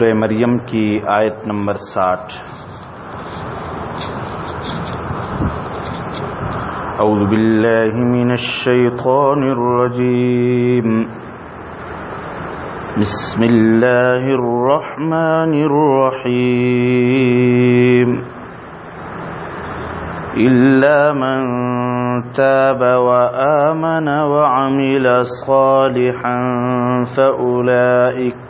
سورہ مریم کی آیت نمبر ساٹھ۔ اعوذ باللہ من الشیطان الرجیم۔ بسم اللہ الرحمن الرحیم۔ إلا من تاب وآمن وعمل صالحا فأولئك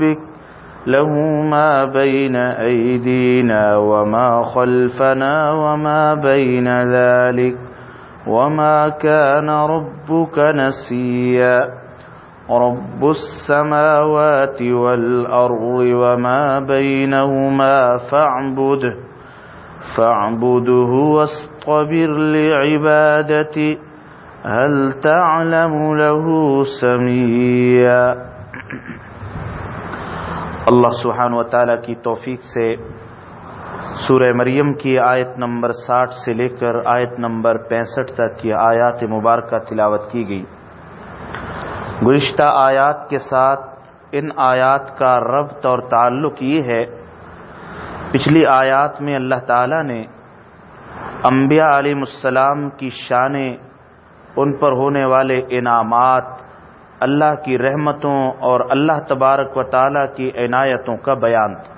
ربك له ما بين أيدينا وما خلفنا وما بين ذلك وما كان ربك نسيا. رب السماوات والأرض وما بينهما فاعبده فاعبده واصطبر لعبادته هل تعلم له سميا. اللہ سبحانہ و تعالی کی توفیق سے سورہ مریم کی آیت نمبر ساٹھ سے لے کر آیت نمبر پینسٹھ تک کی آیات مبارکہ تلاوت کی گئی۔ گزشتہ آیات کے ساتھ ان آیات کا ربط اور تعلق یہ ہے، پچھلی آیات میں اللہ تعالی نے انبیاء علیہ السلام کی شانیں ان پر ہونے والے انعامات اللہ کی رحمتوں اور اللہ تبارک و تعالیٰ کی عنایتوں کا بیان تھا۔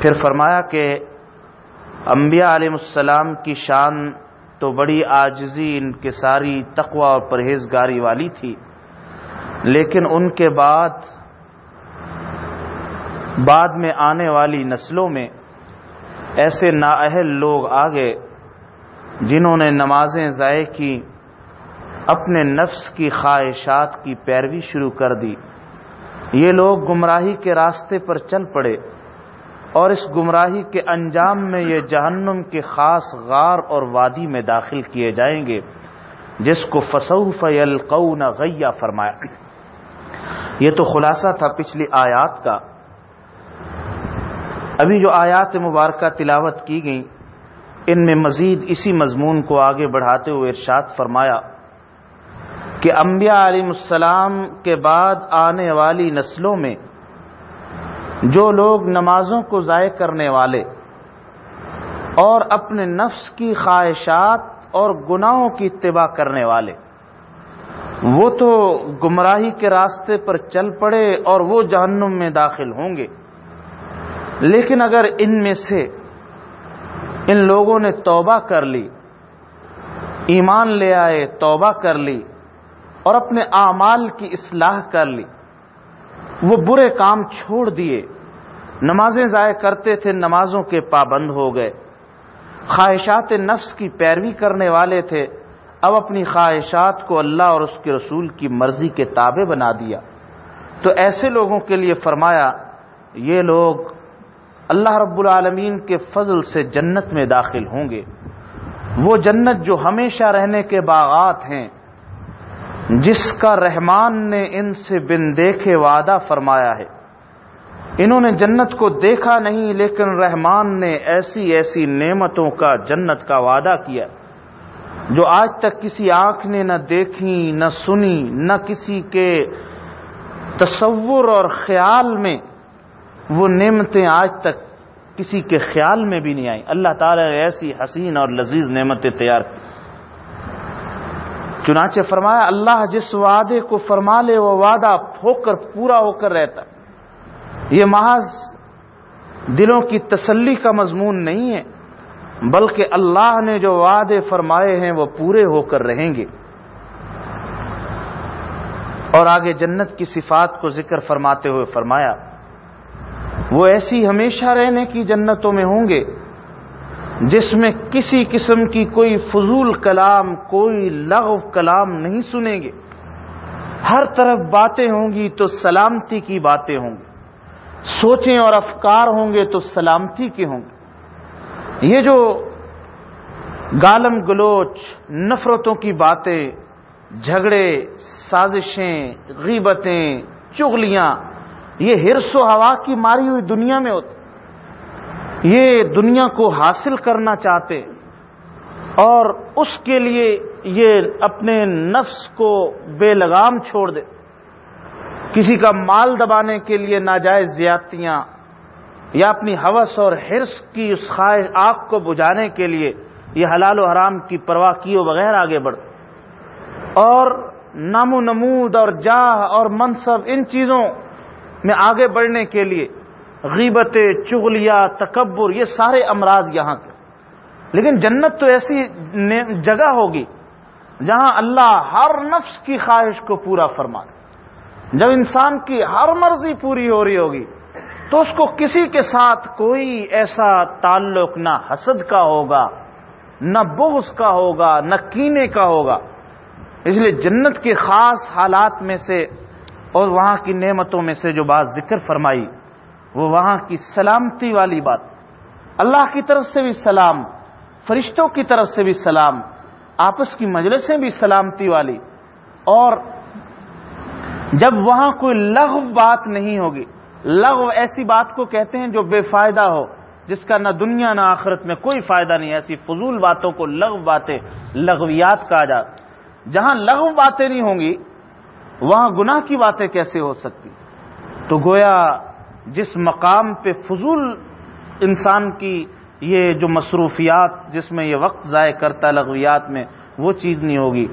پھر فرمایا کہ انبیاء علیہ السلام کی شان تو بڑی آجزی ان کے ساری تقوی اور پرہیزگاری والی تھی، لیکن ان کے بعد بعد میں آنے والی نسلوں میں ایسے نااہل لوگ آگے جنہوں نے نمازیں ضائع کی اپنے نفس کی خواہشات کی پیروی شروع کر دی۔ یہ لوگ گمراہی کے راستے پر چل پڑے اور اس گمراہی کے انجام میں یہ جہنم کے خاص غار اور وادی میں داخل کیے جائیں گے، جس کو فصوف یلقون غیا فرمایا۔ یہ تو خلاصہ تھا پچھلی آیات کا۔ ابھی جو آیات مبارکہ تلاوت کی گئیں، ان میں مزید اسی مضمون کو آگے بڑھاتے ہوئے ارشاد فرمایا۔ کہ انبیاء علیہ السلام کے بعد آنے والی نسلوں میں جو لوگ نمازوں کو ضائع کرنے والے اور اپنے نفس کی خواہشات اور گناہوں کی اتباع کرنے والے، وہ تو گمراہی کے راستے پر چل پڑے اور وہ جہنم میں داخل ہوں گے۔ لیکن اگر ان میں سے ان لوگوں نے توبہ کر لی، ایمان لے آئے، توبہ کر لی اور اپنے اعمال کی اصلاح کر لی۔ وہ برے کام چھوڑ دیے۔ نمازیں ضائع کرتے تھے، نمازوں کے پابند ہو گئے۔ خواہشات نفس کی پیروی کرنے والے تھے۔ اب اپنی خواہشات کو اللہ اور اس کے رسول کی مرضی کے تابع بنا دیا۔ تو ایسے لوگوں کے لیے فرمایا، یہ لوگ اللہ رب العالمین کے فضل سے جنت میں داخل ہوں گے۔ وہ جنت جو ہمیشہ رہنے کے باغات ہیں جس کا رحمان نے ان سے بن دیکھے وعدہ فرمایا ہے۔ انہوں نے جنت کو دیکھا نہیں، لیکن رحمان نے ایسی ایسی نعمتوں کا جنت کا وعدہ کیا۔ جو آج تک کسی آنکھ نے نہ دیکھی، نہ سنی، نہ کسی کے تصور اور خیال میں وہ نعمتیں آج تک کسی کے خیال میں بھی نہیں آئیں۔ اللہ تعالی نے ایسی حسین اور لذیذ نعمتیں تیار کی۔ چنانچہ فرمایا، اللہ جس وعدے کو فرما لے، وہ وعدہ ہو کر پورا ہو کر رہتا۔ یہ محض دلوں کی تسلی کا مضمون نہیں ہے، بلکہ اللہ نے جو وعدے فرمائے ہیں، وہ پورے ہو کر رہیں گے۔ اور آگے جنت کی صفات کو ذکر فرماتے ہوئے فرمایا، وہ ایسی ہمیشہ رہنے کی جنتوں میں ہوں گے جس میں کسی قسم کی کوئی فضول کلام، کوئی لغو کلام نہیں سنیں گے۔ ہر طرف باتیں ہوں گی تو سلامتی کی باتیں ہوں گی۔ سوچیں اور افکار ہوں گے تو سلامتی کے ہوں گے۔ یہ جو گالم گلوچ، نفرتوں کی باتیں، جھگڑے، سازشیں، غیبتیں، چغلیاں، یہ ہرس و ہوا کی ماری ہوئی دنیا میں ہوتی یہ دنیا کو حاصل کرنا چاہتے اور اس کے لیے یہ اپنے نفس کو بے لگام چھوڑ دے۔ کسی کا مال دبانے کے لیے ناجائز زیادتیاں یا اپنی حوث اور حرص کی اس خواہش آگ کو بجھانے کے لیے یہ حلال و حرام کی پرواہ کیے بغیر آگے بڑھ۔ اور نام و نمود اور جاہ اور منصب ان چیزوں میں آگے بڑھنے کے لیے غیبت چغلیا تکبر، یہ سارے امراض یہاں کے۔ لیکن جنت تو ایسی جگہ ہوگی جہاں اللہ ہر نفس کی خواہش کو پورا فرما جب انسان کی ہر مرضی پوری ہو رہی ہوگی، تو اس کو کسی کے ساتھ کوئی ایسا تعلق نہ حسد کا ہوگا، نہ بغض کا ہوگا، نہ کینے کا ہوگا۔ اس لیے جنت کے خاص حالات میں سے اور وہاں کی نعمتوں میں سے جو بات ذکر فرمائی وہ وہاں کی سلامتی والی بات۔ اللہ کی طرف سے بھی سلام، فرشتوں کی طرف سے بھی سلام، آپس کی مجلسیں بھی سلامتی والی۔ اور جب وہاں کوئی لغو بات نہیں ہوگی، لغو ایسی بات کو کہتے ہیں جو بے فائدہ ہو، جس کا نہ دنیا نہ آخرت میں کوئی فائدہ نہیں، ایسی فضول باتوں کو لغو باتیں، لغویات کہا جاتا جہاں لغو باتیں نہیں ہوں گی، وہاں گناہ کی باتیں کیسے ہو سکتی؟ تو گویا جس مقام پہ فضول انسان کی یہ جو مصروفیات جس میں یہ وقت ضائع کرتا لغویات میں، وہ چیز نہیں ہوگی۔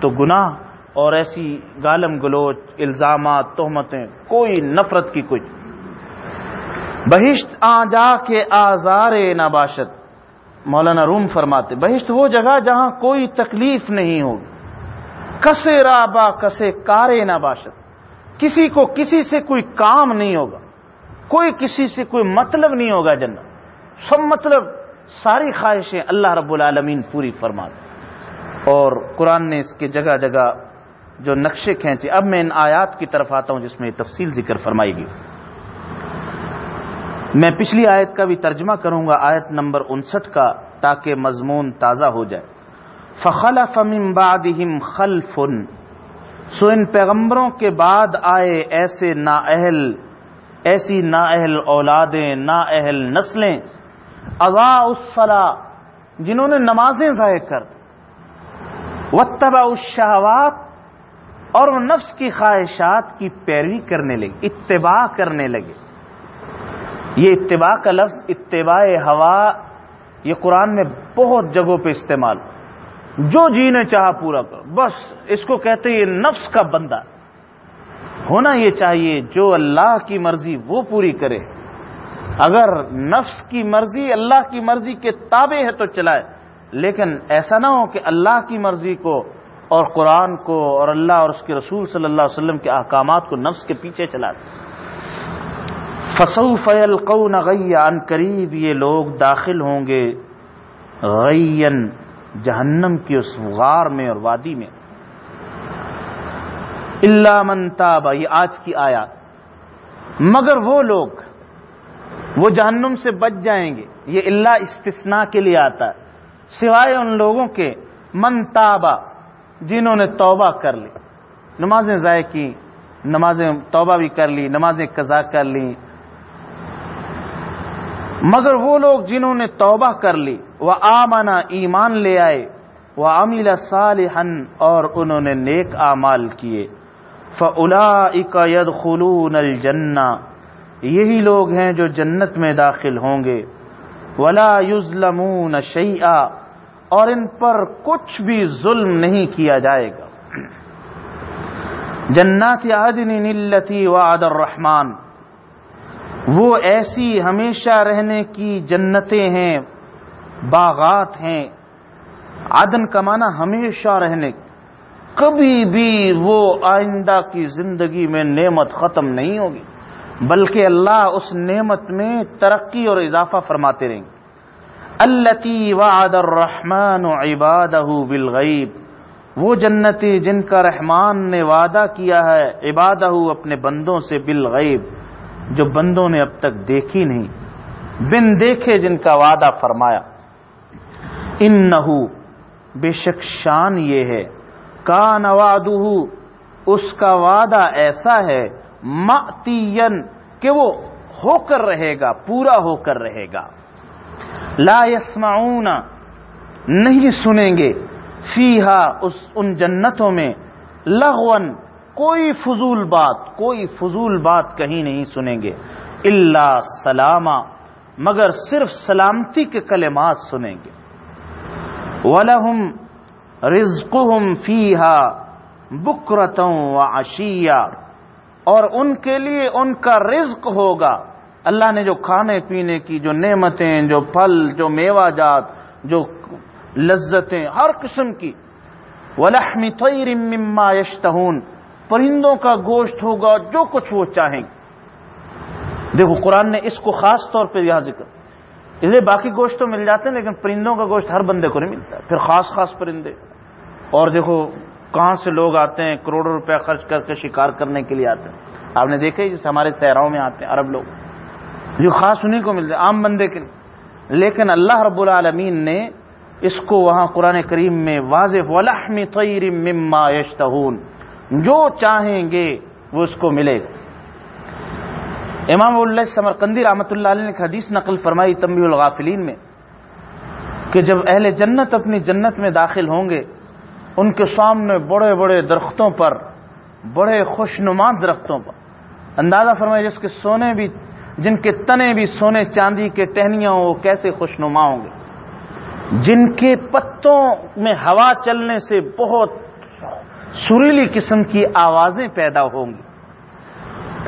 تو گناہ اور ایسی گالم گلوچ، الزامات، تہمتیں، کوئی نفرت کی کچھ بہشت آ جا کے آزار نباشت مولانا روم فرماتے، بہشت وہ جگہ جہاں کوئی تکلیف نہیں ہوگی کسے رابا کسے کارے نہ باشد کسی کو کسی سے کوئی کام نہیں ہوگا۔ کوئی کسی سے کوئی مطلب نہیں ہوگا جنت۔ سب مطلب ساری خواہشیں اللہ رب العالمین پوری فرما اور قرآن نے اس کے جگہ جگہ جو نقشے کھینچے۔ اب میں ان آیات کی طرف آتا ہوں جس میں تفصیل ذکر فرمائی گئی۔ میں پچھلی آیت کا بھی ترجمہ کروں گا۔ آیت نمبر انسٹھ کا تاکہ مضمون تازہ ہو جائے۔ فخلف من بعدهم خلف۔ سو ان پیغمبروں کے بعد آئے ایسے نا اہل ایسی نا اہل اولادیں، نا اہل نسلیں، اضاء الصلاح جنہوں نے نمازیں ضائع کر وتبا الشہوات، اور وہ نفس کی خواہشات کی پیروی کرنے لگے، اتباع کرنے لگے۔ یہ اتباع کا لفظ اتباع ہوا، یہ قرآن میں بہت جگہوں پہ استعمال۔ جو جی نے چاہا پورا کرو بس اس کو کہتے یہ نفس کا بندہ۔ ہونا یہ چاہیے جو اللہ کی مرضی وہ پوری کرے۔ اگر نفس کی مرضی اللہ کی مرضی کے تابع ہے تو چلائے، لیکن ایسا نہ ہو کہ اللہ کی مرضی کو اور قرآن کو اور اللہ اور اس کے رسول صلی اللہ علیہ وسلم کے احکامات کو نفس کے پیچھے چلا فصو فیل قون ان قریب یہ لوگ داخل ہوں گے غین جہنم کی اس غار میں اور وادی میں۔ اللہ منتابہ یہ آج کی آیات۔ مگر وہ لوگ، وہ جہنم سے بچ جائیں گے۔ یہ اللہ استثناء کے لیے آتا ہے۔ سوائے ان لوگوں کے منتابہ جنہوں نے توبہ کر لی۔ نمازیں ضائع کی نمازیں توبہ بھی کر لی، نمازیں قضا کر لی۔ مگر وہ لوگ جنہوں نے توبہ کر لی، وہ آمنا ایمان لے آئے۔ وہ امل صالحن اور انہوں نے نیک اعمال کیے۔ فلا ید خلون الجنا یہی لوگ ہیں جو جنت میں داخل ہوں گے۔ ولا یوزلمون شعیٰ اور ان پر کچھ بھی ظلم نہیں کیا جائے گا۔ جنات عدن نلتی وعد الرحمان وہ ایسی ہمیشہ رہنے کی جنتیں ہیں، باغات ہیں۔ عدن کا معنی ہمیشہ رہنے۔ کی کبھی بھی وہ آئندہ کی زندگی میں نعمت ختم نہیں ہوگی، بلکہ اللہ اس نعمت میں ترقی اور اضافہ فرماتے رہیں گے۔ التی وعد الرحمن عبادہ بالغیب وہ جنتی جن کا رحمان نے وعدہ کیا ہے عبادہ اپنے بندوں سے بالغیب، جو بندوں نے اب تک دیکھی نہیں، بن دیکھے جن کا وعدہ فرمایا۔ ان بے شک شان یہ ہے۔ کا نواد اس کا وعدہ ایسا ہے ماتین کہ وہ ہو کر رہے گا، پورا ہو کر رہے گا۔ لا یسمعون، نہیں سنیں گے۔ فیہا، اس، ان جنتوں میں لغون کوئی فضول بات، کوئی فضول بات کہیں نہیں سنیں گے۔ اللہ سلامہ مگر صرف سلامتی کے کلمات سنیں گے۔ ولہم رزقہم فیہا بکرتوں و اشیا اور ان کے لیے ان کا رزق ہوگا۔ اللہ نے جو کھانے پینے کی جو نعمتیں، جو پھل، جو میوہ جات، جو لذتیں، ہر قسم کی۔ ولحمی طیر مما یشتہون پرندوں کا گوشت ہوگا جو کچھ وہ چاہیں۔ دیکھو، قرآن نے اس کو خاص طور پہ یہاں ذکر۔ اس لیے باقی گوشت تو مل جاتے ہیں، لیکن پرندوں کا گوشت ہر بندے کو نہیں ملتا۔ پھر خاص خاص پرندے۔ اور دیکھو کہاں سے لوگ آتے ہیں، کروڑوں روپے خرچ کر کے شکار کرنے کے لیے آتے ہیں۔ آپ نے دیکھا جیسے ہمارے صحراؤں میں آتے ہیں، عرب لوگ۔ جو خاص انہیں کو ملتے عام بندے کے لیے۔ لیکن اللہ رب العالمین نے اس کو وہاں قرآن کریم میں واضح، ولحم طیر مما یشتہون جو چاہیں گے، وہ اس کو ملے گا۔ امام اللہ سمرقندی رحمۃ اللہ علیہ نے حدیث نقل فرمائی تمبی الغافلین میں، کہ جب اہل جنت اپنی جنت میں داخل ہوں گے ان کے سامنے بڑے بڑے درختوں پر، بڑے خوشنما درختوں پر۔ اندازہ فرمائے جس کے سونے بھی، جن کے تنے بھی سونے چاندی کے ٹہنیاں وہ کیسے خوشنما ہوں گے؟ جن کے پتوں میں ہوا چلنے سے بہت سریلی قسم کی آوازیں پیدا ہوں گی۔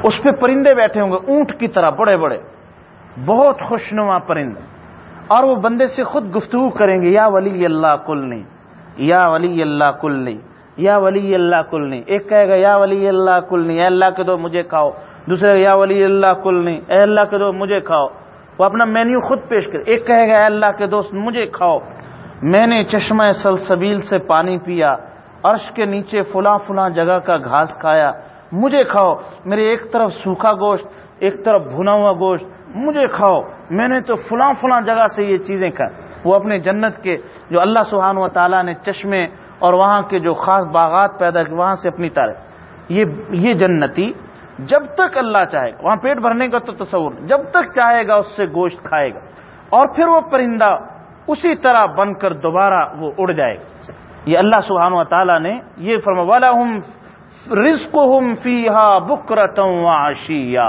اس پہ پرندے بیٹھے ہوں گے، اونٹ کی طرح بڑے بڑے، بہت خوشنما پرندے۔ اور وہ بندے سے خود گفتگو کریں گے، یا ولی اللہ، کل نہیں۔ یا ولی اللہ کل نہیں، یا ولی اللہ کل نہیں۔ ایک کہے گا، یا ولی اللہ کل نہیں، اے اللہ کے دو مجھے کھاؤ۔ دوسرے یا ولی اللہ کل نہیں، اے اللہ کے دو مجھے کھاؤ۔ وہ اپنا مینیو خود پیش کر ایک کہے گا، اے اللہ کے دوست مجھے کھاؤ۔ میں نے چشمہ سلسبیل سے پانی پیا، عرش کے نیچے فلاں فلاں جگہ کا گھاس کھایا۔ مجھے کھاؤ۔ میرے ایک طرف سوکھا گوشت، ایک طرف بھنا ہوا گوشت۔ مجھے کھاؤ۔ میں نے تو فلاں فلاں جگہ سے یہ چیزیں کھائیں وہ اپنے جنت کے جو اللہ سبحانہ و تعالیٰ نے چشمے اور وہاں کے جو خاص باغات پیدا کیے، وہاں سے اپنی تعریف یہ یہ جنتی جب تک اللہ چاہے گا، وہاں پیٹ بھرنے کا تو تصور جب تک چاہے گا، اس سے گوشت کھائے گا۔ اور پھر وہ پرندہ اسی طرح بن کر دوبارہ وہ اڑ جائے گا۔ یہ اللہ سبحانہ و تعالیٰ نے یہ فرما والا ہوں رزق ہم فیحا بکرتوں آشیا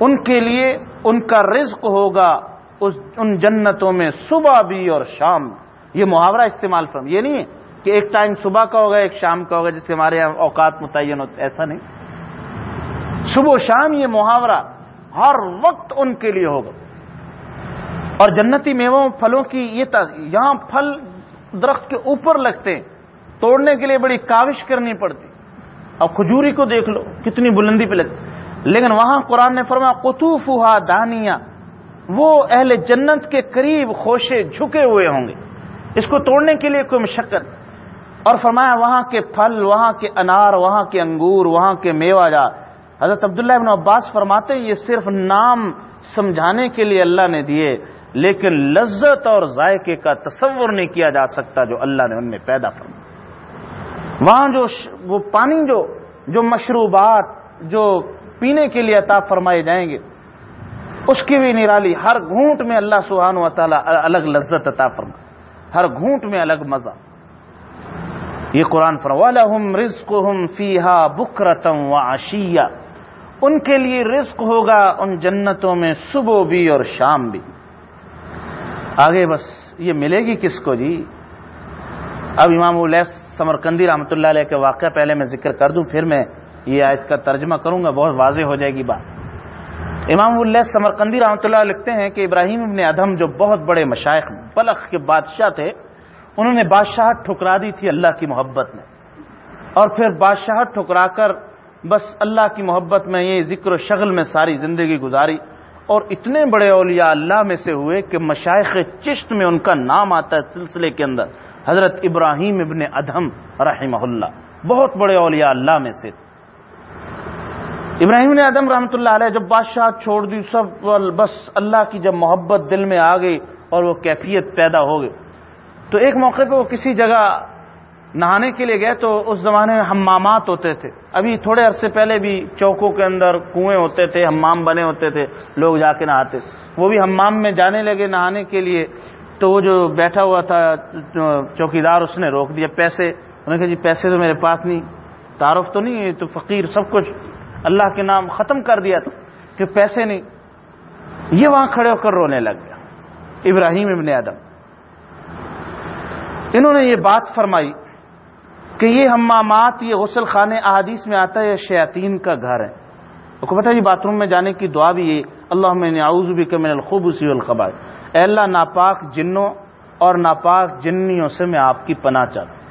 ان کے لیے ان کا رزق ہوگا اس ان جنتوں میں صبح بھی اور شام یہ محاورہ استعمال فرم۔ یہ نہیں ہے کہ ایک ٹائم صبح کا ہوگا، ایک شام کا ہوگا، جس سے ہمارے یہاں اوقات متعین ہوتے۔ ایسا نہیں۔ صبح و شام یہ محاورہ ہر وقت ان کے لیے ہوگا۔ اور جنتی میووں، پھلوں کی یہ یہاں پھل درخت کے اوپر لگتے ہیں۔ توڑنے کے لیے بڑی کاوش کرنی پڑتی۔ اب کھجوری کو دیکھ لو، کتنی بلندی پہ لگتی۔ لیکن وہاں قرآن نے فرمایا قطوف ہوا وہ اہل جنت کے قریب خوشے جھکے ہوئے ہوں گے۔ اس کو توڑنے کے لیے کوئی مشقت۔ اور فرمایا، وہاں کے پھل، وہاں کے انار، وہاں کے انگور، وہاں کے میوہ جات حضرت عبداللہ ابن عباس فرماتے ہیں یہ صرف نام سمجھانے کے لیے اللہ نے دیے، لیکن لذت اور ذائقے کا تصور نہیں کیا جا سکتا جو اللہ نے ان میں پیدا فرمایا۔ وہاں جو وہ پانی جو جو مشروبات، جو پینے کے لیے عطا فرمائے جائیں گے۔ اس کی بھی نرالی ہر گھونٹ میں اللہ سبحانہ و تعالی الگ لذت عطا فرما ہر گھونٹ میں الگ مزہ۔ یہ قرآن فرم رزق ہم فیحا بکرتم و آشیا ان کے لیے رزق ہوگا ان جنتوں میں صبح بھی اور شام بھی۔ آگے بس یہ ملے گی کس کو جی؟ اب امام الہ سمرکندی رحمۃ اللہ علیہ کے واقعہ پہلے میں ذکر کر دوں، پھر میں یہ آیت کا ترجمہ کروں گا، بہت واضح ہو جائے گی بات۔ امام اللہ سمرقندی رحمۃ اللہ لکھتے ہیں کہ ابراہیم ابن ادم جو بہت بڑے مشائق، بلخ کے بادشاہ تھے، انہوں نے بادشاہت ٹھکرا دی تھی اللہ کی محبت میں۔ اور پھر بادشاہت ٹھکرا کر بس اللہ کی محبت میں یہ ذکر و شغل میں ساری زندگی گزاری۔ اور اتنے بڑے اولیاء اللہ میں سے ہوئے کہ مشائق چشت میں ان کا نام آتا ہے سلسلے کے اندر۔ حضرت ابراہیم ابن ادہم رحمہ اللہ، بہت بڑے اولیاء اللہ میں سے۔ ابراہیم نے ادم رحمۃ اللہ علیہ جب بادشاہ چھوڑ دی، سب بس اللہ کی جب محبت دل میں آ گئی اور وہ کیفیت پیدا ہو گئی۔ تو ایک موقع پہ وہ کسی جگہ نہانے کے لیے گئے تو اس زمانے میں ہمامات ہوتے تھے۔ ابھی تھوڑے عرصے پہلے بھی چوکوں کے اندر کنویں ہوتے تھے ہمام بنے ہوتے تھے، لوگ جا کے نہاتے۔ وہ بھی ہمام میں جانے لگے نہانے کے لیے۔ تو وہ جو بیٹھا ہوا تھا چوکی دار اس نے روک دیا پیسے۔ انہوں نے کہا جی پیسے تو میرے پاس نہیں، تعارف تو نہیں تو فقیر سب کچھ۔ اللہ کے نام ختم کر دیا تھا کہ پیسے نہیں۔ یہ وہاں کھڑے ہو کر رونے لگ گیا۔ ابراہیم ابن ادم انہوں نے یہ بات فرمائی کہ یہ ہمامات یہ غسل خانے احادیث میں آتا ہے، یہ شیاطین کا گھر ہے۔ کو پتا جی باتھ روم میں جانے کی دعا بھی یہ اللہ میں بھی کہ میں الخوب اسی اے اللہ، ناپاک جنوں اور ناپاک جنیوں سے میں آپ کی پناہ چاہتا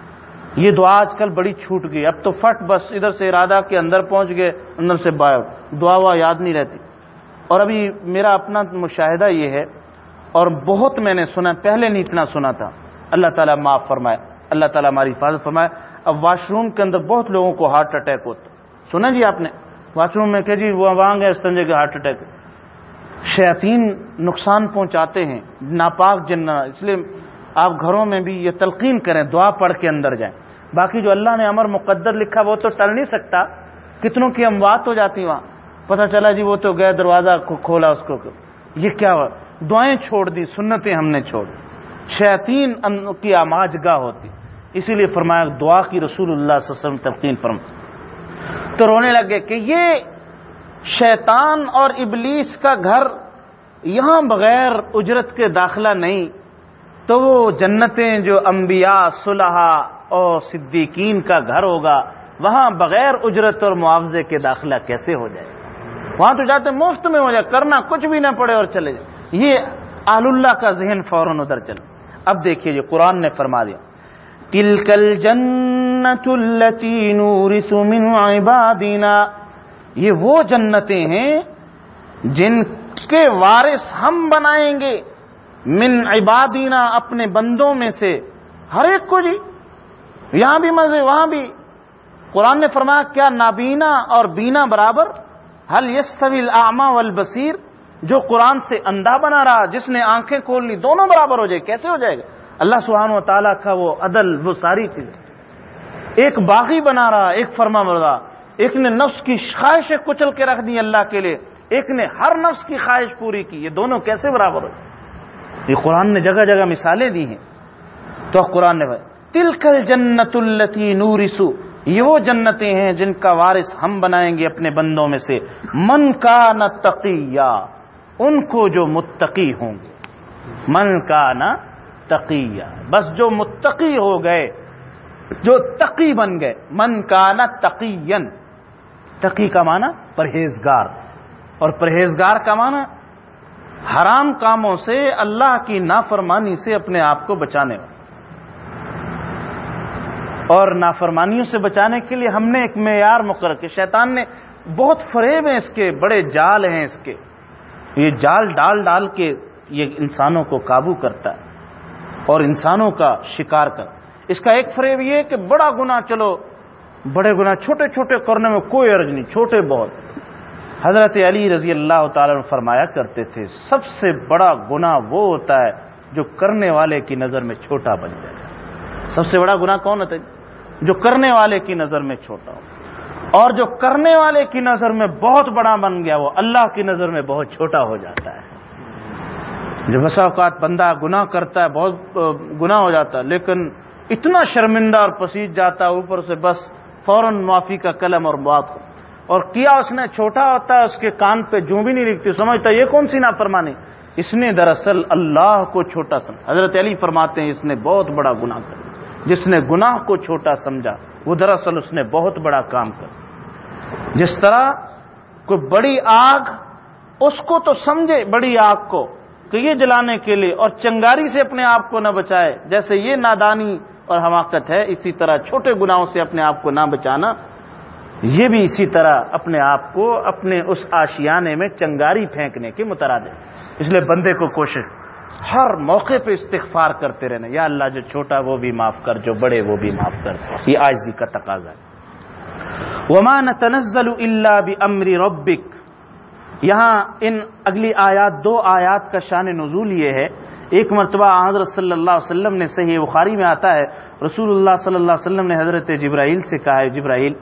یہ دعا آج کل بڑی چھوٹ گئی۔ اب تو فٹ، بس ادھر سے ارادہ کے اندر پہنچ گئے، اندر سے باہر۔ دعا وا یاد نہیں رہتی۔ اور ابھی میرا اپنا مشاہدہ یہ ہے، اور بہت میں نے سنا، پہلے نہیں اتنا سنا تھا۔ اللہ تعالیٰ معاف فرمائے۔ اللہ تعالیٰ ہماری حفاظت فرمائے۔ اب واش روم کے اندر بہت لوگوں کو ہارٹ اٹیک ہوتا۔ سنا جی آپ نے؟ واش روم میں کہ جی وہ وہاں گئے سنجے کے ہارٹ اٹیک۔ شیاطین نقصان پہنچاتے ہیں، ناپاک جننا اس لیے آپ گھروں میں بھی یہ تلقین کریں، دعا پڑھ کے اندر جائیں۔ باقی جو اللہ نے امر مقدر لکھا، وہ تو ٹل نہیں سکتا۔ کتنوں کی اموات ہو جاتی وہاں؟ پتہ چلا جی وہ تو گئے دروازہ کھولا اس کو۔ یہ کیا ہوا؟ دعائیں چھوڑ دی، سنتیں ہم نے چھوڑ دی۔ شیطین کی آماج گاہ ہوتی۔ اسی لیے فرمایا، دعا کی رسول اللہ صلی اللہ علیہ وسلم تلقین فرم تو رونے لگے کہ یہ شیطان اور ابلیس کا گھر یہاں بغیر اجرت کے داخلہ نہیں۔ تو وہ جنتیں جو انبیاء صلحہ اور صدیقین کا گھر ہوگا، وہاں بغیر اجرت اور معاوضے کے داخلہ کیسے ہو جائے؟ وہاں تو جاتے مفت میں ہو جائے، کرنا کچھ بھی نہ پڑے اور چلے جائے۔ یہ آل اللہ کا ذہن فوراً ادھر چلے اب دیکھیے جو قرآن نے فرما دیا۔ تلکل جنت التی نورث من عبادنا۔ یہ وہ جنتیں ہیں جن کے وارث ہم بنائیں گے۔ من عبادینا، اپنے بندوں میں سے ہر ایک کو جی۔ یہاں بھی مزے، وہاں بھی۔ قرآن نے فرمایا، کیا نابینا اور بینا برابر؟ حل یس طویل آما والبصیر، جو قرآن سے اندھا بنا رہا، جس نے آنکھیں کھول لی، دونوں برابر ہو جائے، کیسے ہو جائے گا؟ اللہ سبحانہ و تعالیٰ کا وہ عدل، وہ ساری چیز۔ ایک باغی بنا رہا، ایک فرما مردا ایک نے نفس کی خواہشیں کچل کے رکھ دی اللہ کے لیے۔ ایک نے ہر نفس کی خواہش پوری کی۔ یہ دونوں کیسے برابر ہو یہ قرآن نے جگہ جگہ مثالیں دی ہیں۔ تو قرآن نے تل کل جنت التی نورسو، یہ وہ جنتیں ہیں جن کا وارث ہم بنائیں گے اپنے بندوں میں سے۔ من کا نہ ان کو جو متقی ہوں گے۔ من کا نہ تقیہ، بس جو متقی ہو گئے، جو تقی بن گئے۔ من کا نہ تقین تقی کا معنی پرہیزگار۔ اور پرہیزگار کا معنی حرام کاموں سے اللہ کی نافرمانی سے اپنے آپ کو بچانے اور نافرمانیوں سے بچانے کے لیے ہم نے ایک معیار مقرر کیا شیطان نے بہت فریب ہیں اس کے، بڑے جال ہیں اس کے۔ یہ جال ڈال ڈال کے یہ انسانوں کو قابو کرتا ہے اور انسانوں کا شکار کر۔ اس کا ایک فریب یہ کہ بڑا گنا چلو، بڑے گنا چھوٹے چھوٹے کرنے میں کوئی عرض نہیں، چھوٹے بہت۔ حضرت علی رضی اللہ تعالی فرمایا کرتے تھے، سب سے بڑا گنا وہ ہوتا ہے جو کرنے والے کی نظر میں چھوٹا بن جائے۔ سب سے بڑا گنا کون ہوتا ہے؟ جو کرنے والے کی نظر میں چھوٹا ہو۔ اور جو کرنے والے کی نظر میں بہت بڑا بن گیا، وہ اللہ کی نظر میں بہت چھوٹا ہو جاتا ہے۔ جو بسا اوقات بندہ گناہ کرتا ہے، بہت گناہ ہو جاتا ہے، لیکن اتنا شرمندہ اور پسیج جاتا ہے، اوپر سے بس فوراً معافی کا قلم اور بات اور کیا اس نے چھوٹا ہوتا ہے، اس کے کان پہ جو بھی نہیں لکھتی، سمجھتا یہ کون سی نا فرمانی اس نے دراصل اللہ کو چھوٹا سمجھا حضرت علی فرماتے ہیں، اس نے بہت بڑا گناہ کر جس نے گناہ کو چھوٹا سمجھا، وہ دراصل اس نے بہت بڑا کام کر جس طرح کوئی بڑی آگ، اس کو تو سمجھے بڑی آگ کو، کہ یہ جلانے کے لیے اور چنگاری سے اپنے آپ کو نہ بچائے۔ جیسے یہ نادانی اور حماقت ہے، اسی طرح چھوٹے گناہوں سے اپنے آپ کو نہ بچانا۔ یہ بھی اسی طرح اپنے آپ کو اپنے اس آشیانے میں چنگاری پھینکنے کے متراد اس لیے بندے کو کوشش، ہر موقع پہ استغفار کرتے رہنا۔ یا اللہ، جو چھوٹا وہ بھی معاف کر، جو بڑے وہ بھی معاف کر۔ یہ آجزی کا تقاضا ہے۔ ومان تنزل اللہ بھی امری ربک یہاں ان اگلی آیات، دو آیات کا شان نزول یہ ہے۔ ایک مرتبہ حضرت صلی اللہ علیہ وسلم نے صحیح بخاری میں آتا ہے۔ رسول اللہ صلی اللہ علیہ وسلم نے حضرت جبرائیل سے کہا ہے، جبرائیل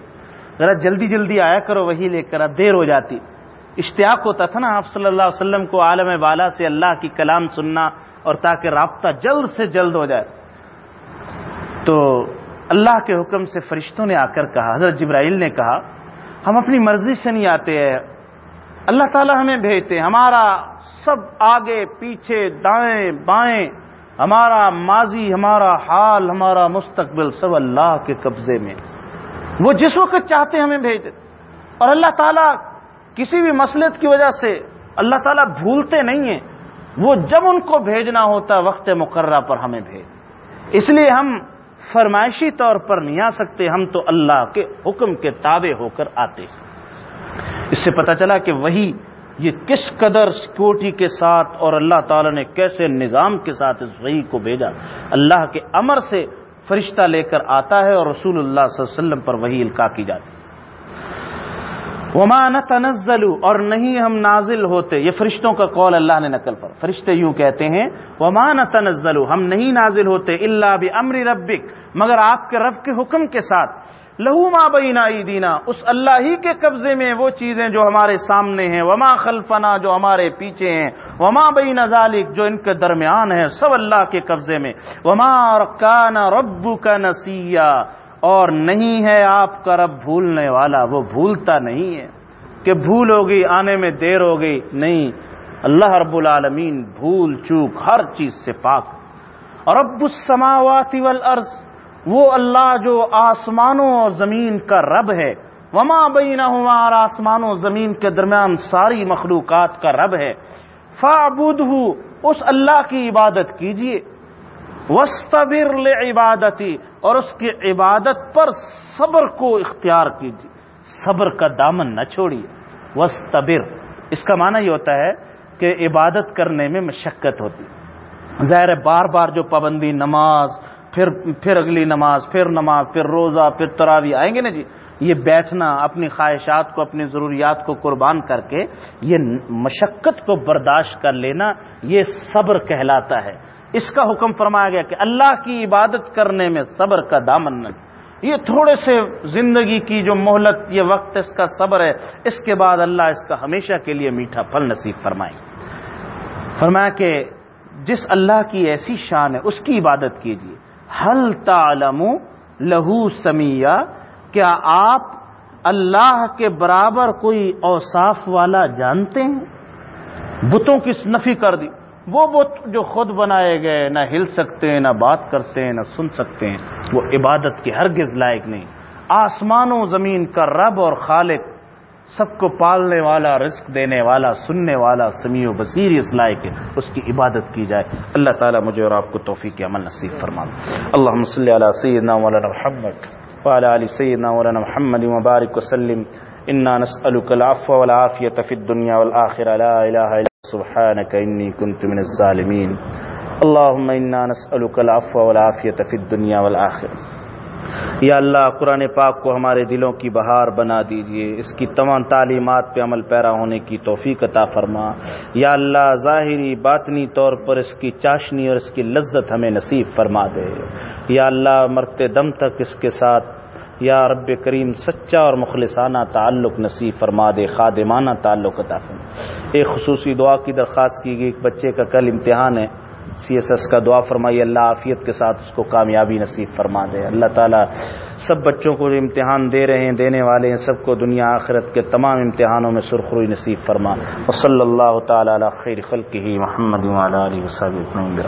ذرا جلدی جلدی آیا کرو، وہی لے کر دیر ہو جاتی۔ اشتیاق ہوتا تھا نا آپ صلی اللہ علیہ وسلم کو عالم والا سے اللہ کی کلام سننا اور تاکہ رابطہ جلد سے جلد ہو جائے۔ تو اللہ کے حکم سے فرشتوں نے آ کر کہا، حضرت جبرائیل نے کہا، ہم اپنی مرضی سے نہیں آتے ہیں۔ اللہ تعالی ہمیں بھیجتے ہمارا سب آگے، پیچھے، دائیں، بائیں، ہمارا ماضی، ہمارا حال، ہمارا مستقبل، سب اللہ کے قبضے میں۔ وہ جس وقت چاہتے ہمیں بھیج اور اللہ تعالیٰ کسی بھی مسلط کی وجہ سے اللہ تعالیٰ بھولتے نہیں ہیں۔ وہ جب ان کو بھیجنا ہوتا وقت مقررہ پر ہمیں بھیج۔ اس لیے ہم فرمائشی طور پر نہیں آ سکتے، ہم تو اللہ کے حکم کے تابع ہو کر آتے اس سے پتہ چلا کہ وہی یہ کس قدر سیکورٹی کے ساتھ اور اللہ تعالی نے کیسے نظام کے ساتھ اس وحی کو بھیجا۔ اللہ کے امر سے فرشتہ لے کر آتا ہے اور رسول اللہ صلی اللہ علیہ وسلم پر وہی القاع کی جاتی وما نتنزل اور نہیں ہم نازل ہوتے، یہ فرشتوں کا قول اللہ نے نقل پر فرشتے یوں کہتے ہیں، وما نتنزل، ہم نہیں نازل ہوتے اللہ بمر ربک، مگر آپ کے رب کے حکم کے ساتھ۔ لہو ما بینا دینا اس اللہ ہی کے قبضے میں وہ چیزیں جو ہمارے سامنے ہیں۔ وما خلفنا، جو ہمارے پیچھے ہیں۔ وما بین ذالک، جو ان کے درمیان ہے سب اللہ کے قبضے میں۔ وما کان رب کا نسیہ اور نہیں ہے آپ کا رب بھولنے والا، وہ بھولتا نہیں ہے کہ بھول ہوگی آنے میں دیر ہو گئی نہیں، اللہ رب العالمین بھول چوک ہر چیز سے پاک۔ اور اب السماوات والارض، وہ اللہ جو آسمانوں اور زمین کا رب ہے۔ وما بین اور آسمان و زمین کے درمیان ساری مخلوقات کا رب ہے۔ فابود اس اللہ کی عبادت کیجیے وسطبر عبادتی اور اس کی عبادت پر صبر کو اختیار کیجیے۔ صبر کا دامن نہ چھوڑیے۔ وسطبر اس کا معنی یہ ہوتا ہے کہ عبادت کرنے میں مشقت ہوتی۔ ظاہر بار بار جو پابندی، نماز، پھر پھر اگلی نماز، پھر نماز، پھر روزہ، پھر تراوی آئیں گے نا جی؟ یہ بیٹھنا، اپنی خواہشات کو، اپنی ضروریات کو قربان کر کے یہ مشقت کو برداشت کر لینا، یہ صبر کہلاتا ہے۔ اس کا حکم فرمایا گیا کہ اللہ کی عبادت کرنے میں صبر کا دامن نہ یہ تھوڑے سے زندگی کی جو مہلت، یہ وقت اس کا صبر ہے، اس کے بعد اللہ اس کا ہمیشہ کے لیے میٹھا پھل نصیب فرمائے۔ فرمایا کہ جس اللہ کی ایسی شان ہے، اس کی عبادت کیجیے۔ حل تعلم لہو سمیہ کیا آپ اللہ کے برابر کوئی اوصاف والا جانتے ہیں؟ بتوں کی نفی کر دی۔ وہ بت جو خود بنائے گئے نہ ہل سکتے ہیں نہ بات کرتے ہیں نہ سن سکتے ہیں وہ عبادت کے ہرگز لائق نہیں۔ آسمان و زمین کا رب اور خالق، سب کو پالنے والا، رزق دینے والا، سننے والا، سمیع و بصیر اس لائق ہے، اس کی عبادت کی جائے۔ اللہ تعالیٰ مجھے اور آپ کو توفیق عمل نصیب فرما اللہ صلی علی سیدنا مولانا محمد وعلى آل سيدنا مولانا محمد وبارك وسلم۔ إنا نسألك العفو والعافية في الدنيا والآخرة. لا إله إلا سبحانك إني كنت من الظالمين. اللهم إنا نسألك العفو والعافية في الدنيا والآخرة. یا اللہ، قرآن پاک کو ہمارے دلوں کی بہار بنا دیجیے. اس کی تمام تعلیمات پہ عمل پیرا ہونے کی توفیق عطا فرما. یا اللہ، ظاہری باطنی طور پر اس کی چاشنی اور اس کی لذت ہمیں نصیب فرما دے. یا اللہ، مرتے دم تک اس کے ساتھ یا رب کریم سچا اور مخلصانہ تعلق نصیب فرما دے، خادمانہ تعلق عطا فرما ایک خصوصی دعا کی درخواست کی گئی، ایک بچے کا کل امتحان ہے۔ سی ایس ایس کا دعا فرمائی اللہ عافیت کے ساتھ اس کو کامیابی نصیب فرما دے۔ اللہ تعالیٰ سب بچوں کو جو امتحان دے رہے ہیں، دینے والے ہیں، سب کو دنیا آخرت کے تمام امتحانوں میں سرخروئی نصیب فرما۔ اور صلی اللہ تعالیٰ خیر خلق ہی محمد علیہ وسلم